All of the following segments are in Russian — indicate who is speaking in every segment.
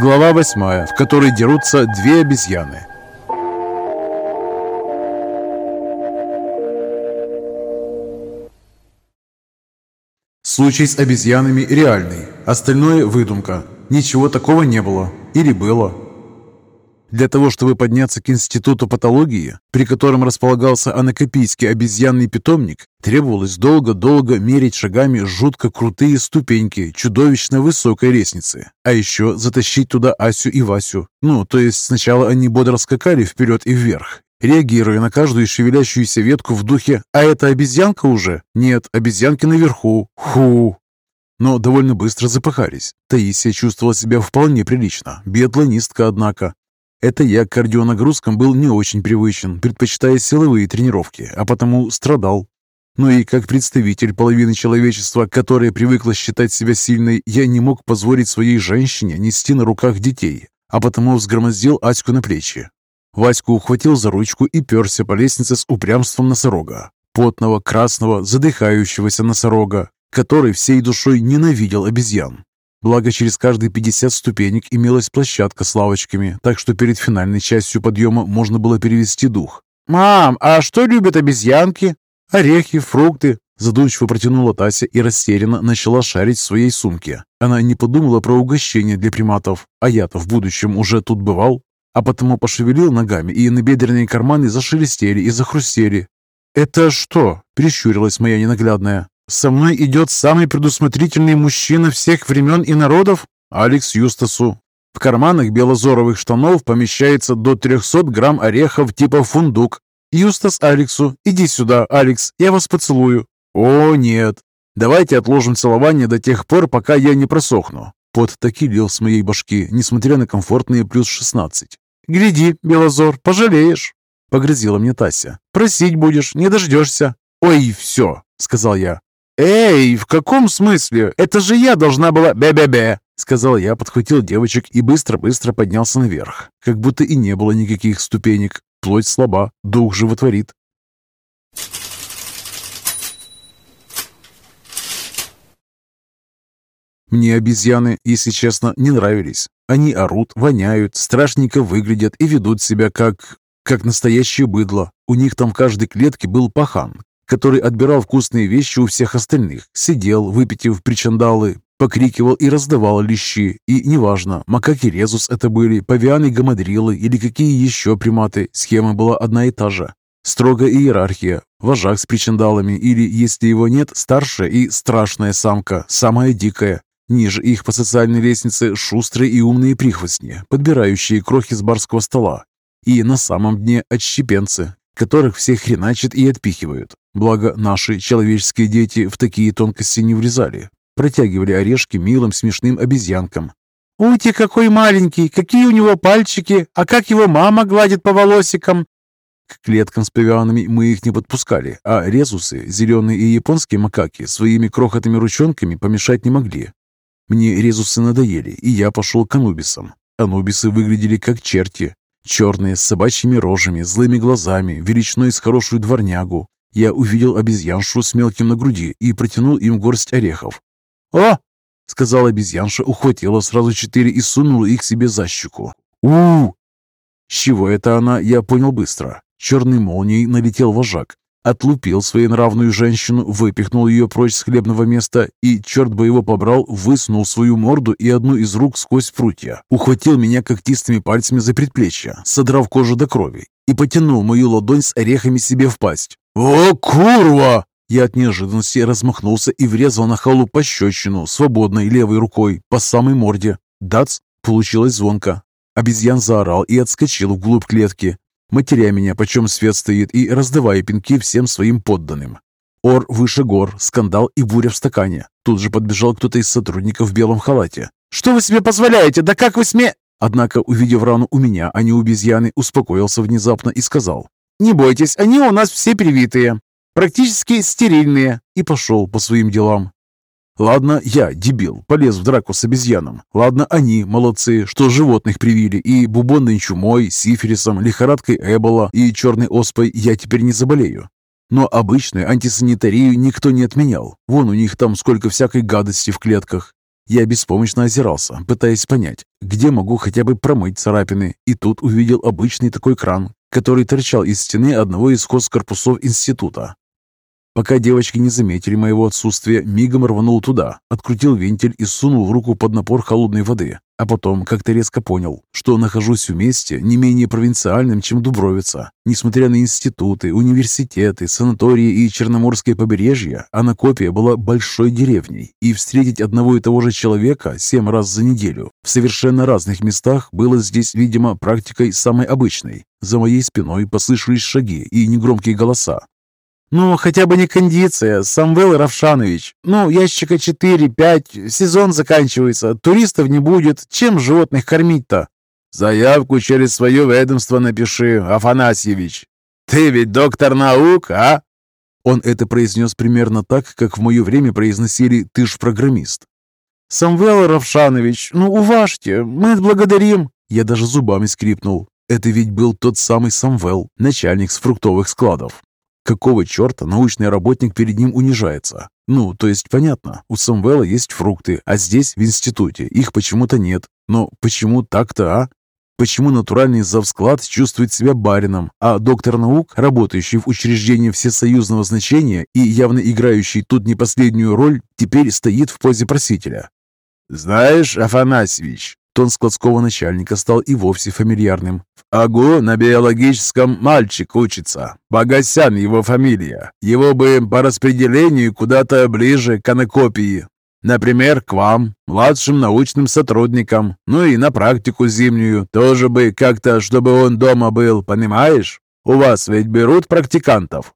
Speaker 1: Глава восьмая, в которой дерутся две обезьяны. Случай с обезьянами реальный, остальное выдумка. Ничего такого не было. Или было. Для того, чтобы подняться к институту патологии, при котором располагался анакопийский обезьянный питомник, требовалось долго-долго мерить шагами жутко крутые ступеньки чудовищно высокой лестницы. А еще затащить туда Асю и Васю. Ну, то есть сначала они бодро скакали вперед и вверх, реагируя на каждую шевелящуюся ветку в духе «А это обезьянка уже?» «Нет, обезьянки наверху. Ху!» Но довольно быстро запыхались. Таисия чувствовала себя вполне прилично. Биатлонистка, однако. Это я к кардионагрузкам был не очень привычен, предпочитая силовые тренировки, а потому страдал. Но и как представитель половины человечества, которая привыкла считать себя сильной, я не мог позволить своей женщине нести на руках детей, а потому взгромоздил Аську на плечи. Ваську ухватил за ручку и перся по лестнице с упрямством носорога. Потного, красного, задыхающегося носорога, который всей душой ненавидел обезьян. Благо, через каждые 50 ступенек имелась площадка с лавочками, так что перед финальной частью подъема можно было перевести дух. «Мам, а что любят обезьянки?» «Орехи, фрукты», Задумчиво протянула Тася и растерянно начала шарить в своей сумке. Она не подумала про угощение для приматов, а я-то в будущем уже тут бывал, а потому пошевелил ногами, и набедренные карманы зашелестели и захрустели. «Это что?» – прищурилась моя ненаглядная. «Со мной идет самый предусмотрительный мужчина всех времен и народов?» Алекс Юстасу. В карманах белозоровых штанов помещается до 300 грамм орехов типа фундук. «Юстас Алексу, иди сюда, Алекс, я вас поцелую». «О, нет. Давайте отложим целование до тех пор, пока я не просохну». Пот таки лил с моей башки, несмотря на комфортные плюс 16. «Гляди, Белозор, пожалеешь», — погрозила мне Тася. «Просить будешь, не дождешься». «Ой, все», — сказал я. «Эй, в каком смысле? Это же я должна была бе-бе-бе!» Сказал я, подхватил девочек и быстро-быстро поднялся наверх. Как будто и не было никаких ступенек. Плоть слаба, дух животворит. Мне обезьяны, если честно, не нравились. Они орут, воняют, страшненько выглядят и ведут себя как... как настоящее быдло. У них там в каждой клетке был пахан, который отбирал вкусные вещи у всех остальных, сидел, выпитив причандалы, покрикивал и раздавал лещи. И неважно, макаки резус это были, павианы гамадрилы или какие еще приматы, схема была одна и та же. Строгая иерархия, вожак с причандалами или, если его нет, старшая и страшная самка, самая дикая. Ниже их по социальной лестнице шустрые и умные прихвостни, подбирающие крохи с барского стола. И на самом дне отщепенцы, которых все хреначат и отпихивают. Благо, наши человеческие дети в такие тонкости не влезали. Протягивали орешки милым смешным обезьянкам. «Ути, какой маленький! Какие у него пальчики! А как его мама гладит по волосикам!» К клеткам с павианами мы их не подпускали, а резусы, зеленые и японские макаки, своими крохотными ручонками помешать не могли. Мне резусы надоели, и я пошел к анубисам. Анубисы выглядели как черти, черные, с собачьими рожами, злыми глазами, величиной с хорошую дворнягу. Я увидел обезьяншу с мелким на груди и протянул им горсть орехов. «О!» — сказала обезьянша, ухватила сразу четыре и сунула их себе за щеку. -у, -у С чего это она, я понял быстро. Черной молнией налетел вожак, отлупил своенравную женщину, выпихнул ее прочь с хлебного места и, черт бы его побрал, высунул свою морду и одну из рук сквозь прутья, ухватил меня когтистыми пальцами за предплечье, содрав кожу до крови, и потянул мою ладонь с орехами себе в пасть. «О, курва!» Я от неожиданности размахнулся и врезал на халу пощечину свободной левой рукой по самой морде. Дац! Получилось звонко. Обезьян заорал и отскочил вглубь клетки, матеря меня, почем свет стоит, и раздавая пинки всем своим подданным. Ор выше гор, скандал и буря в стакане. Тут же подбежал кто-то из сотрудников в белом халате. «Что вы себе позволяете? Да как вы сме...» Однако, увидев рану у меня, а не у обезьяны, успокоился внезапно и сказал. «Не бойтесь, они у нас все привитые, практически стерильные», и пошел по своим делам. Ладно, я, дебил, полез в драку с обезьяном. Ладно, они, молодцы, что животных привили, и бубонной чумой, сифилисом, лихорадкой Эбола и черной оспой я теперь не заболею. Но обычную антисанитарию никто не отменял. Вон у них там сколько всякой гадости в клетках. Я беспомощно озирался, пытаясь понять, где могу хотя бы промыть царапины, и тут увидел обычный такой кран, который торчал из стены одного из хоскорпусов института. Пока девочки не заметили моего отсутствия, мигом рванул туда, открутил вентиль и сунул в руку под напор холодной воды. А потом как-то резко понял, что нахожусь в месте не менее провинциальным, чем Дубровица. Несмотря на институты, университеты, санатории и Черноморское побережье, Анакопия была большой деревней, и встретить одного и того же человека семь раз за неделю в совершенно разных местах было здесь, видимо, практикой самой обычной. За моей спиной послышались шаги и негромкие голоса. «Ну, хотя бы не кондиция, Самвел Равшанович. Ну, ящика 4-5, сезон заканчивается, туристов не будет. Чем животных кормить-то?»
Speaker 2: «Заявку через свое ведомство напиши, Афанасьевич. Ты ведь доктор наук, а?»
Speaker 1: Он это произнес примерно так, как в мое время произносили «ты ж программист».
Speaker 3: «Самвел Равшанович, ну уважьте, мы благодарим!»
Speaker 1: Я даже зубами скрипнул. Это ведь был тот самый Самвел, начальник с фруктовых складов. Какого черта научный работник перед ним унижается? Ну, то есть понятно, у Самвела есть фрукты, а здесь, в институте, их почему-то нет. Но почему так-то, а? Почему натуральный завсклад чувствует себя барином, а доктор наук, работающий в учреждении всесоюзного значения и явно играющий тут не последнюю роль, теперь стоит в позе просителя?
Speaker 2: «Знаешь, Афанасьевич,
Speaker 1: Тон складского начальника стал и вовсе фамильярным.
Speaker 2: «В АГУ на биологическом мальчик учится. Богосян его фамилия. Его бы по распределению куда-то ближе к анакопии. Например, к вам, младшим научным сотрудникам. Ну и на практику зимнюю. Тоже бы как-то, чтобы он дома был, понимаешь? У вас ведь берут практикантов?»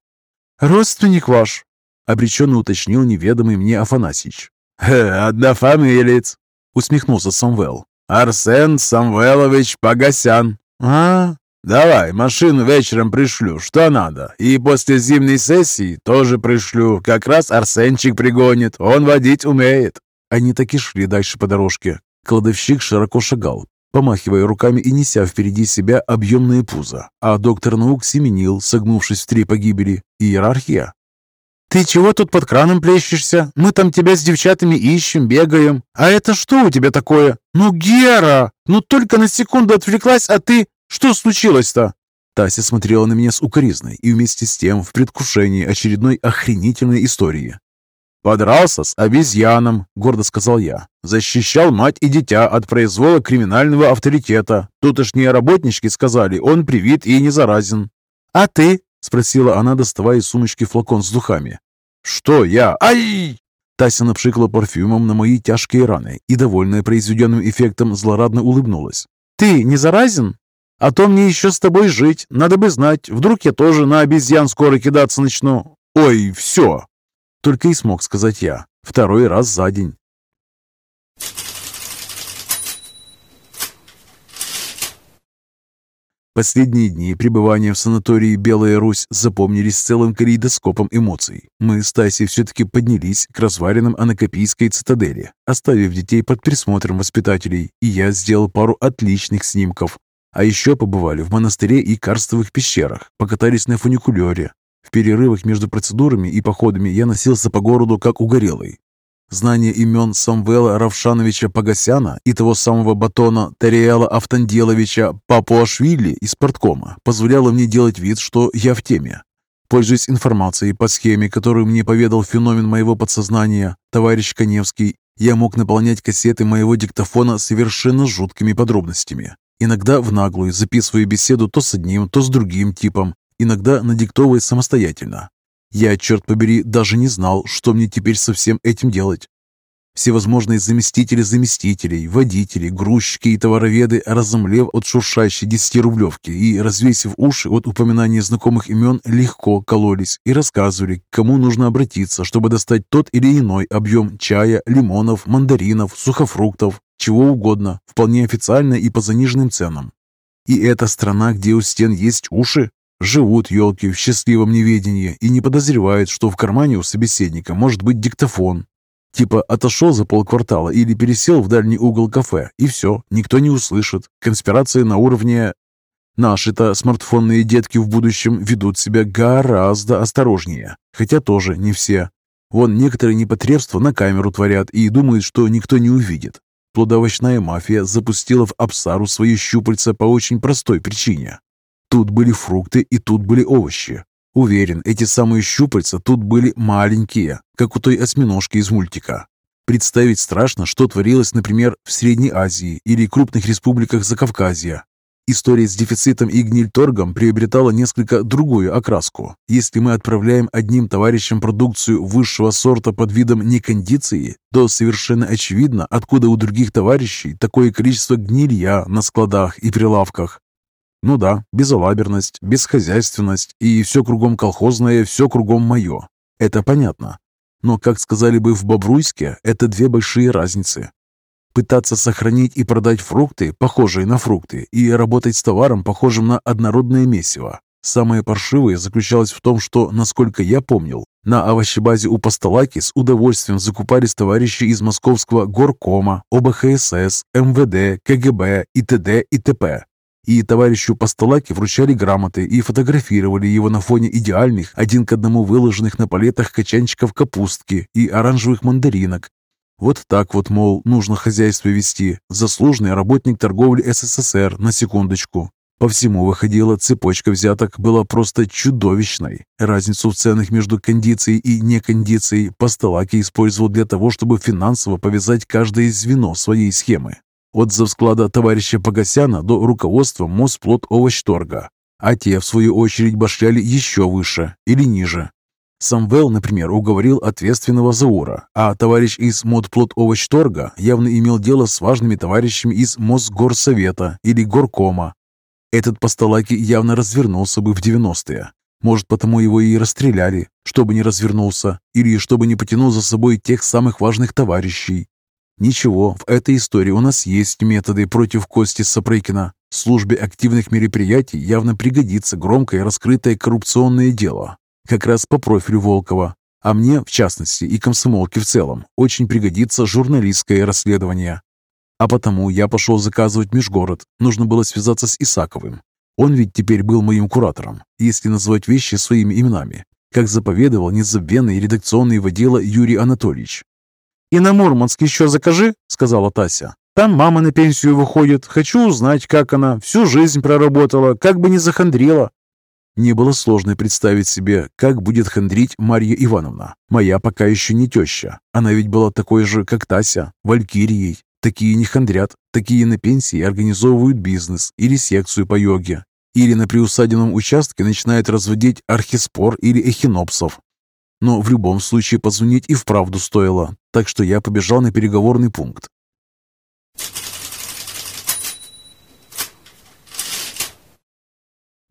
Speaker 3: «Родственник ваш?»
Speaker 1: — обреченно уточнил неведомый мне Афанасьич.
Speaker 2: «Однофамилец», — усмехнулся Самвел. Арсен Самвелович Погосян. А, давай, машину вечером пришлю, что надо. И после зимней сессии тоже пришлю. Как раз Арсенчик пригонит, он водить умеет.
Speaker 1: Они таки шли дальше по дорожке. Кладовщик широко шагал, помахивая руками и неся впереди себя объемное пузо, а доктор наук семенил, согнувшись в три погибели. Иерархия.
Speaker 3: «Ты чего тут под краном плещешься? Мы там тебя с девчатами ищем, бегаем. А это что у тебя такое? Ну, Гера! Ну, только на секунду отвлеклась, а ты... Что случилось-то?»
Speaker 1: Тася смотрела на меня с укоризной и вместе с тем в предвкушении очередной охренительной истории.
Speaker 2: «Подрался с обезьяном», — гордо сказал я. «Защищал мать и дитя от произвола криминального авторитета. Тутошние работнички сказали, он привит и не заразен».
Speaker 3: «А ты?»
Speaker 1: — спросила она, доставая из сумочки флакон с духами.
Speaker 2: «Что я? Ай!»
Speaker 1: Тася напшикала парфюмом на мои тяжкие раны и, довольная произведенным эффектом, злорадно улыбнулась.
Speaker 3: «Ты не заразен? А то мне еще с тобой жить. Надо бы знать. Вдруг я тоже на обезьян скоро кидаться начну.
Speaker 2: Ой, все!»
Speaker 1: Только и смог сказать я. Второй раз за день. Последние дни пребывания в санатории «Белая Русь» запомнились целым калейдоскопом эмоций. Мы с Тасей все-таки поднялись к развалинам Анакопийской цитадели, оставив детей под присмотром воспитателей, и я сделал пару отличных снимков. А еще побывали в монастыре и карстовых пещерах, покатались на фуникулере. В перерывах между процедурами и походами я носился по городу как угорелый, Знание имен Самвела Равшановича Погосяна и того самого батона Тариэла Автанделовича Папуашвили из порткома позволяло мне делать вид, что я в теме. Пользуясь информацией по схеме, которую мне поведал феномен моего подсознания, товарищ Коневский, я мог наполнять кассеты моего диктофона совершенно жуткими подробностями. Иногда в наглую записываю беседу то с одним, то с другим типом, иногда надиктовывая самостоятельно. Я, черт побери, даже не знал, что мне теперь со всем этим делать. Всевозможные заместители заместителей, водители, грузчики и товароведы, разомлев от шуршащей десятирублевки и развесив уши от упоминания знакомых имен, легко кололись и рассказывали, к кому нужно обратиться, чтобы достать тот или иной объем чая, лимонов, мандаринов, сухофруктов, чего угодно, вполне официально и по заниженным ценам. И это страна, где у стен есть уши? Живут елки в счастливом неведении и не подозревают, что в кармане у собеседника может быть диктофон. Типа отошел за полквартала или пересел в дальний угол кафе, и все, никто не услышит. Конспирация на уровне... Наши-то смартфонные детки в будущем ведут себя гораздо осторожнее, хотя тоже не все. Вон некоторые непотребства на камеру творят и думают, что никто не увидит. Плодовочная мафия запустила в Апсару свои щупальца по очень простой причине. Тут были фрукты и тут были овощи. Уверен, эти самые щупальца тут были маленькие, как у той осьминожки из мультика. Представить страшно, что творилось, например, в Средней Азии или крупных республиках Закавказья. История с дефицитом и гнильторгом приобретала несколько другую окраску. Если мы отправляем одним товарищам продукцию высшего сорта под видом некондиции, то совершенно очевидно, откуда у других товарищей такое количество гнилья на складах и прилавках. Ну да, безалаберность, бесхозяйственность и все кругом колхозное, все кругом мое. Это понятно. Но, как сказали бы в Бобруйске, это две большие разницы. Пытаться сохранить и продать фрукты, похожие на фрукты, и работать с товаром, похожим на однородное месиво. Самое паршивое заключалось в том, что, насколько я помнил, на овощебазе у Постолаки с удовольствием закупались товарищи из московского горкома, ОБХСС, МВД, КГБ и т.д. и т.п. И товарищу Постолаке вручали грамоты и фотографировали его на фоне идеальных, один к одному выложенных на палетах качанчиков капустки и оранжевых мандаринок. Вот так вот, мол, нужно хозяйство вести. Заслуженный работник торговли СССР, на секундочку. По всему выходила, цепочка взяток была просто чудовищной. Разницу в ценах между кондицией и некондицией Постолаки использовал для того, чтобы финансово повязать каждое звено своей схемы. От завсклада товарища Погосяна до руководства Мосплод Овощторга. А те, в свою очередь, башляли еще выше или ниже. Самвел, например, уговорил ответственного Заура, а товарищ из Модплод Овощторга явно имел дело с важными товарищами из Мосгорсовета или Горкома. Этот Постолаки явно развернулся бы в 90-е. Может, потому его и расстреляли, чтобы не развернулся, или чтобы не потянул за собой тех самых важных товарищей, Ничего, в этой истории у нас есть методы против Кости Сапрыкина. Службе активных мероприятий явно пригодится громкое раскрытое коррупционное дело. Как раз по профилю Волкова. А мне, в частности, и комсомолке в целом, очень пригодится журналистское расследование. А потому я пошел заказывать межгород. Нужно было связаться с Исаковым. Он ведь теперь был моим куратором, если назвать вещи своими именами, как заповедовал незабвенный редакционный водила Юрий Анатольевич.
Speaker 3: «И на Мурманск еще закажи», — сказала Тася. «Там мама на пенсию выходит. Хочу узнать, как она. Всю жизнь проработала, как бы не захандрила».
Speaker 1: Мне было сложно представить себе, как будет хандрить Марья Ивановна. Моя пока еще не теща. Она ведь была такой же, как Тася, валькирией. Такие не хандрят, такие на пенсии организовывают бизнес или секцию по йоге. Или на приусадебном участке начинают разводить архиспор или эхинопсов. Но в любом случае позвонить и вправду стоило, так что я побежал на переговорный пункт.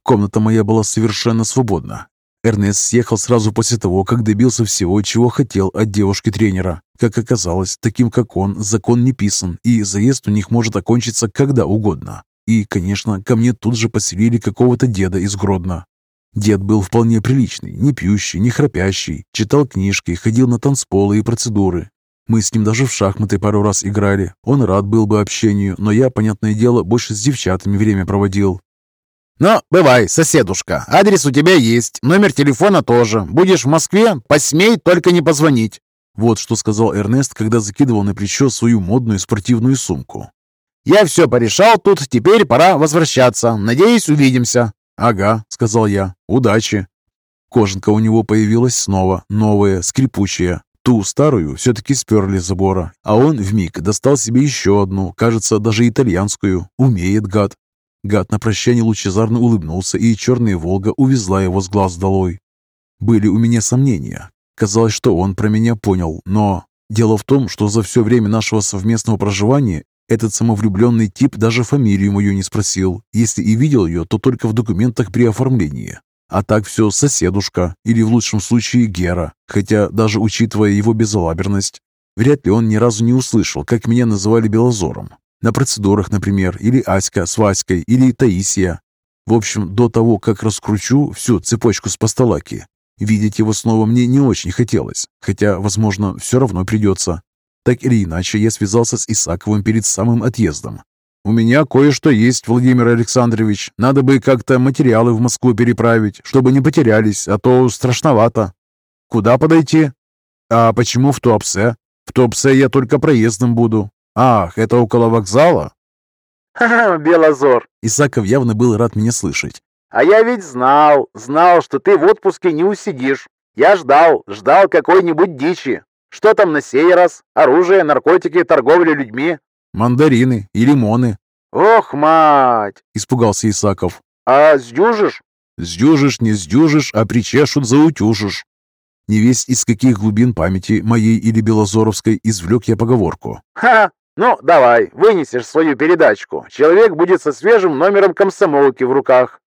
Speaker 1: Комната моя была совершенно свободна. Эрнест съехал сразу после того, как добился всего, чего хотел от девушки-тренера. Как оказалось, таким как он, закон не писан, и заезд у них может окончиться когда угодно. И, конечно, ко мне тут же поселили какого-то деда из Гродно. Дед был вполне приличный, не пьющий, не храпящий, читал книжки, ходил на танцполы и процедуры. Мы с ним даже в шахматы пару раз играли. Он рад был бы общению, но я, понятное дело, больше с девчатами время проводил.
Speaker 3: «Ну, бывай, соседушка, адрес у тебя есть, номер телефона тоже. Будешь в Москве, посмей только не позвонить».
Speaker 1: Вот что сказал Эрнест, когда закидывал на плечо свою модную спортивную сумку.
Speaker 3: «Я все порешал тут, теперь пора возвращаться. Надеюсь, увидимся».
Speaker 1: «Ага», — сказал я, — «удачи». Кожанка у него появилась снова, новая, скрипучая. Ту старую все-таки сперли с забора, а он вмиг достал себе еще одну, кажется, даже итальянскую. Умеет гад. Гад на прощание лучезарно улыбнулся, и черная «Волга» увезла его с глаз долой. Были у меня сомнения. Казалось, что он про меня понял, но... Дело в том, что за все время нашего совместного проживания этот самовлюбленный тип даже фамилию мою не спросил. Если и видел ее, то только в документах при оформлении. А так все соседушка, или в лучшем случае Гера. Хотя, даже учитывая его безалаберность, вряд ли он ни разу не услышал, как меня называли Белозором. На процедурах, например, или Аська с Васькой, или Таисия. В общем, до того, как раскручу всю цепочку с постолаки, видеть его снова мне не очень хотелось, хотя, возможно, все равно придется. Так или иначе, я связался с Исаковым перед самым отъездом. «У меня кое-что есть, Владимир Александрович. Надо бы как-то материалы в Москву переправить, чтобы не потерялись, а то страшновато». «Куда подойти?» А почему в Туапсе? В Туапсе я только проездом буду. Ах, это около вокзала?
Speaker 2: Ха-ха, Белозор.
Speaker 1: Исаков явно был рад меня слышать.
Speaker 2: А я ведь знал, знал, что ты в отпуске не усидишь. Я ждал, ждал какой-нибудь дичи. Что там на сей раз? Оружие, наркотики, торговля людьми?
Speaker 1: Мандарины и лимоны.
Speaker 2: Ох, мать!
Speaker 1: Испугался Исаков.
Speaker 2: А сдюжишь?
Speaker 1: Сдюжишь, не сдюжишь, а причешут, заутюжишь. Не весь из каких глубин памяти, моей или Белозоровской, извлек я поговорку.
Speaker 2: Ха! Ну, давай, вынесешь свою передачку. Человек будет со свежим номером комсомолки в руках.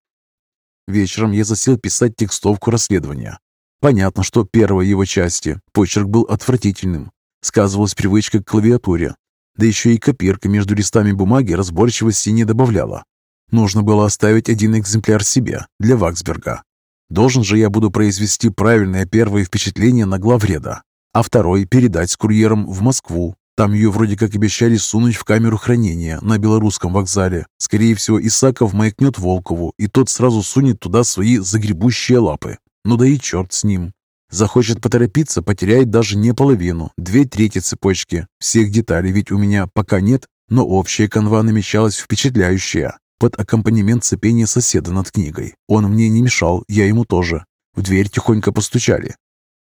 Speaker 1: Вечером я засел писать текстовку расследования. Понятно, что первой его части почерк был отвратительным. Сказывалась привычка к клавиатуре. Да еще и копирка между листами бумаги разборчивости не добавляла. Нужно было оставить один экземпляр себе, для Ваксберга. Должен же я буду произвести правильное первое впечатление на главреда, а второй передать с курьером в Москву. Там ее вроде как обещали сунуть в камеру хранения на белорусском вокзале. Скорее всего, Исаков маякнет Волкову, и тот сразу сунет туда свои загребущие лапы. Ну да и черт с ним. Захочет поторопиться, потеряет даже не половину, две трети цепочки. Всех деталей ведь у меня пока нет, но общая канва намечалась впечатляющая. Под аккомпанемент цепения соседа над книгой. Он мне не мешал, я ему тоже. В дверь тихонько постучали.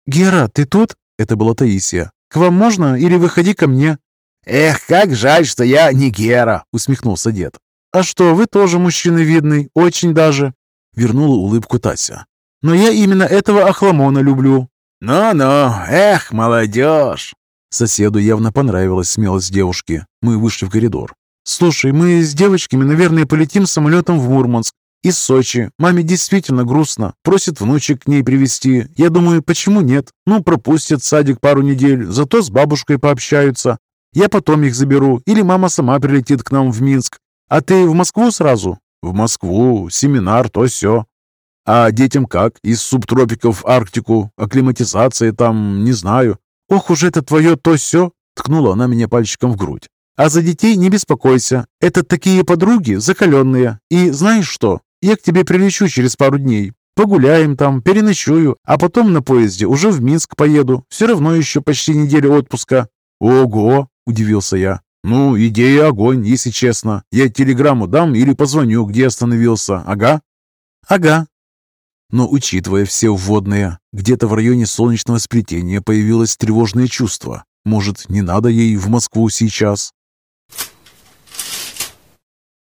Speaker 3: «Гера, ты тут?» Это была Таисия. «К вам можно или выходи ко мне?»
Speaker 2: «Эх, как жаль, что я не Гера!» — усмехнулся дед.
Speaker 3: «А что, вы тоже мужчина видный, очень даже!»
Speaker 1: Вернула улыбку Тася.
Speaker 3: «Но я именно этого охламона люблю!»
Speaker 2: «Ну-ну, эх, молодежь!»
Speaker 1: Соседу явно понравилась смелость девушки. Мы вышли в коридор.
Speaker 3: «Слушай, мы с девочками, наверное, полетим самолетом в Мурманск. Из Сочи. Маме действительно грустно. Просит внучек к ней привезти. Я думаю, почему нет? Ну, пропустят садик пару недель, зато с бабушкой пообщаются. Я потом их заберу, или мама сама прилетит к нам в Минск. А ты в Москву сразу?»
Speaker 1: «В Москву. Семинар, то все. А детям как? Из субтропиков в Арктику? Акклиматизация там, не знаю».
Speaker 3: «Ох уж это твое то все!» Ткнула она меня пальчиком в грудь. А за детей не беспокойся. Это такие подруги, закаленные. И знаешь что? Я к тебе прилечу через пару дней. Погуляем там, переночую, а потом на поезде уже в Минск поеду. Все равно еще почти неделя отпуска».
Speaker 1: «Ого!» – удивился я. «Ну, идея огонь, если честно. Я телеграмму дам или позвоню, где остановился. Ага?»
Speaker 3: «Ага».
Speaker 1: Но учитывая все вводные, где-то в районе солнечного сплетения появилось тревожное чувство. Может, не надо ей в Москву сейчас?